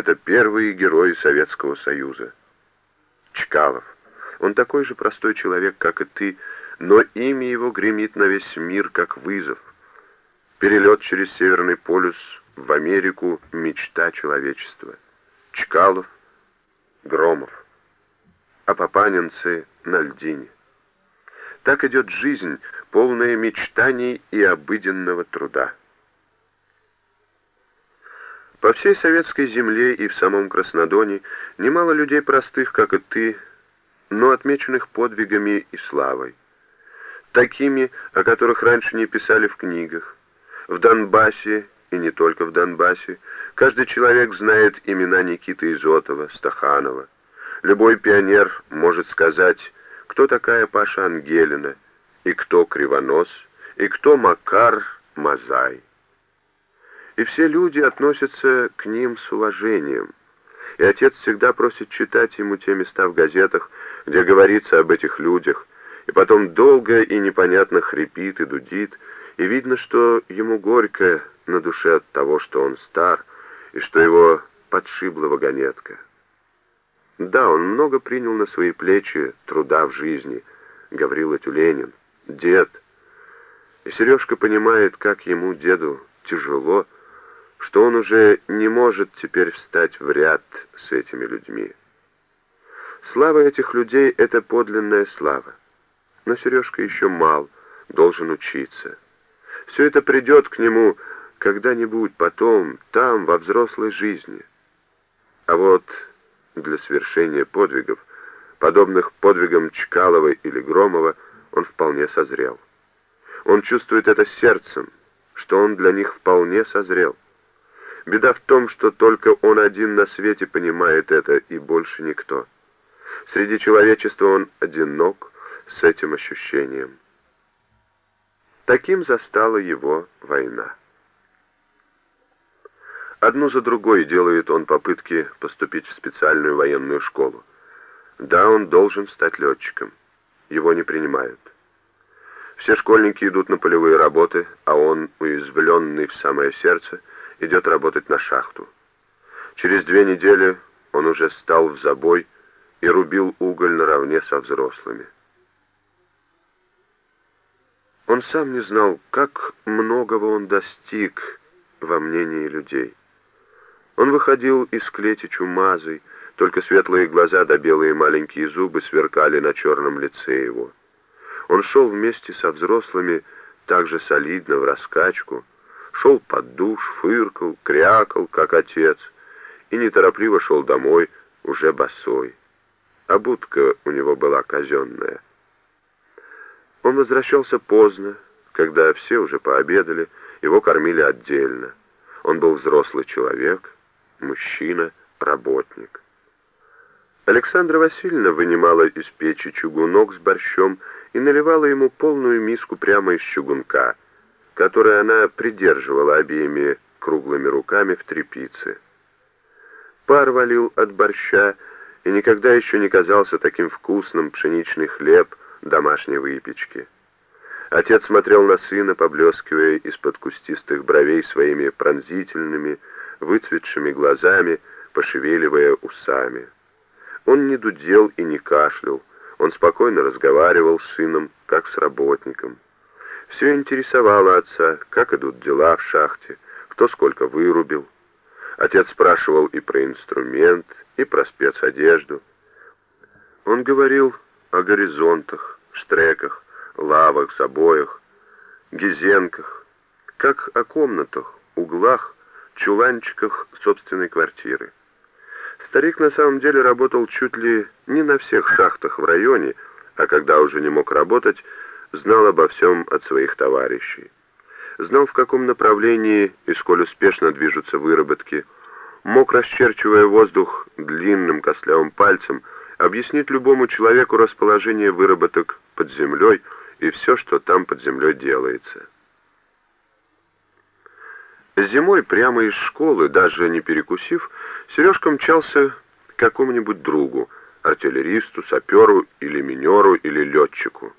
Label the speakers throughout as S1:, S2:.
S1: это первые герои Советского Союза. Чкалов. Он такой же простой человек, как и ты, но имя его гремит на весь мир, как вызов. Перелет через Северный полюс в Америку — мечта человечества. Чкалов, Громов. А папанинцы на льдине. Так идет жизнь, полная мечтаний и обыденного труда. По всей советской земле и в самом Краснодоне немало людей простых, как и ты, но отмеченных подвигами и славой. Такими, о которых раньше не писали в книгах. В Донбассе, и не только в Донбассе, каждый человек знает имена Никиты Изотова, Стаханова. Любой пионер может сказать, кто такая Паша Ангелина, и кто Кривонос, и кто Макар Мазай. И все люди относятся к ним с уважением. И отец всегда просит читать ему те места в газетах, где говорится об этих людях, и потом долго и непонятно хрипит и дудит, и видно, что ему горько на душе от того, что он стар, и что его подшибла вагонетка. Да, он много принял на свои плечи труда в жизни, Гаврила Тюленин, дед. И Сережка понимает, как ему, деду, тяжело, что он уже не может теперь встать в ряд с этими людьми. Слава этих людей — это подлинная слава. Но Сережка еще мал, должен учиться. Все это придет к нему когда-нибудь потом, там, во взрослой жизни. А вот для свершения подвигов, подобных подвигам Чкалова или Громова, он вполне созрел. Он чувствует это сердцем, что он для них вполне созрел. Беда в том, что только он один на свете понимает это, и больше никто. Среди человечества он одинок с этим ощущением. Таким застала его война. Одну за другой делает он попытки поступить в специальную военную школу. Да, он должен стать летчиком. Его не принимают. Все школьники идут на полевые работы, а он, уязвленный в самое сердце, идет работать на шахту. Через две недели он уже стал в забой и рубил уголь наравне со взрослыми. Он сам не знал, как многого он достиг во мнении людей. Он выходил из клети чумазой, только светлые глаза да белые маленькие зубы сверкали на черном лице его. Он шел вместе со взрослыми так же солидно в раскачку, шел под душ, фыркал, крякал, как отец, и неторопливо шел домой, уже босой. А будка у него была казенная. Он возвращался поздно, когда все уже пообедали, его кормили отдельно. Он был взрослый человек, мужчина, работник. Александра Васильевна вынимала из печи чугунок с борщом и наливала ему полную миску прямо из чугунка, который она придерживала обеими круглыми руками в трепице. Пар валил от борща, и никогда еще не казался таким вкусным пшеничный хлеб домашней выпечки. Отец смотрел на сына, поблескивая из-под кустистых бровей своими пронзительными, выцветшими глазами, пошевеливая усами. Он не дудел и не кашлял, он спокойно разговаривал с сыном, как с работником. Все интересовало отца, как идут дела в шахте, кто сколько вырубил. Отец спрашивал и про инструмент, и про спецодежду. Он говорил о горизонтах, штреках, лавах, забоях, гизенках, как о комнатах, углах, чуланчиках собственной квартиры. Старик на самом деле работал чуть ли не на всех шахтах в районе, а когда уже не мог работать, знал обо всем от своих товарищей. Знал, в каком направлении и сколь успешно движутся выработки, мог, расчерчивая воздух длинным костлявым пальцем, объяснить любому человеку расположение выработок под землей и все, что там под землей делается. Зимой прямо из школы, даже не перекусив, Сережка мчался к какому-нибудь другу, артиллеристу, саперу или минеру или летчику.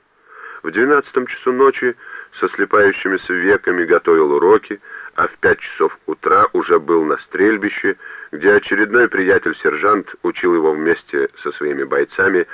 S1: В двенадцатом часу ночи со слепающимися веками готовил уроки, а в пять часов утра уже был на стрельбище, где очередной приятель-сержант учил его вместе со своими бойцами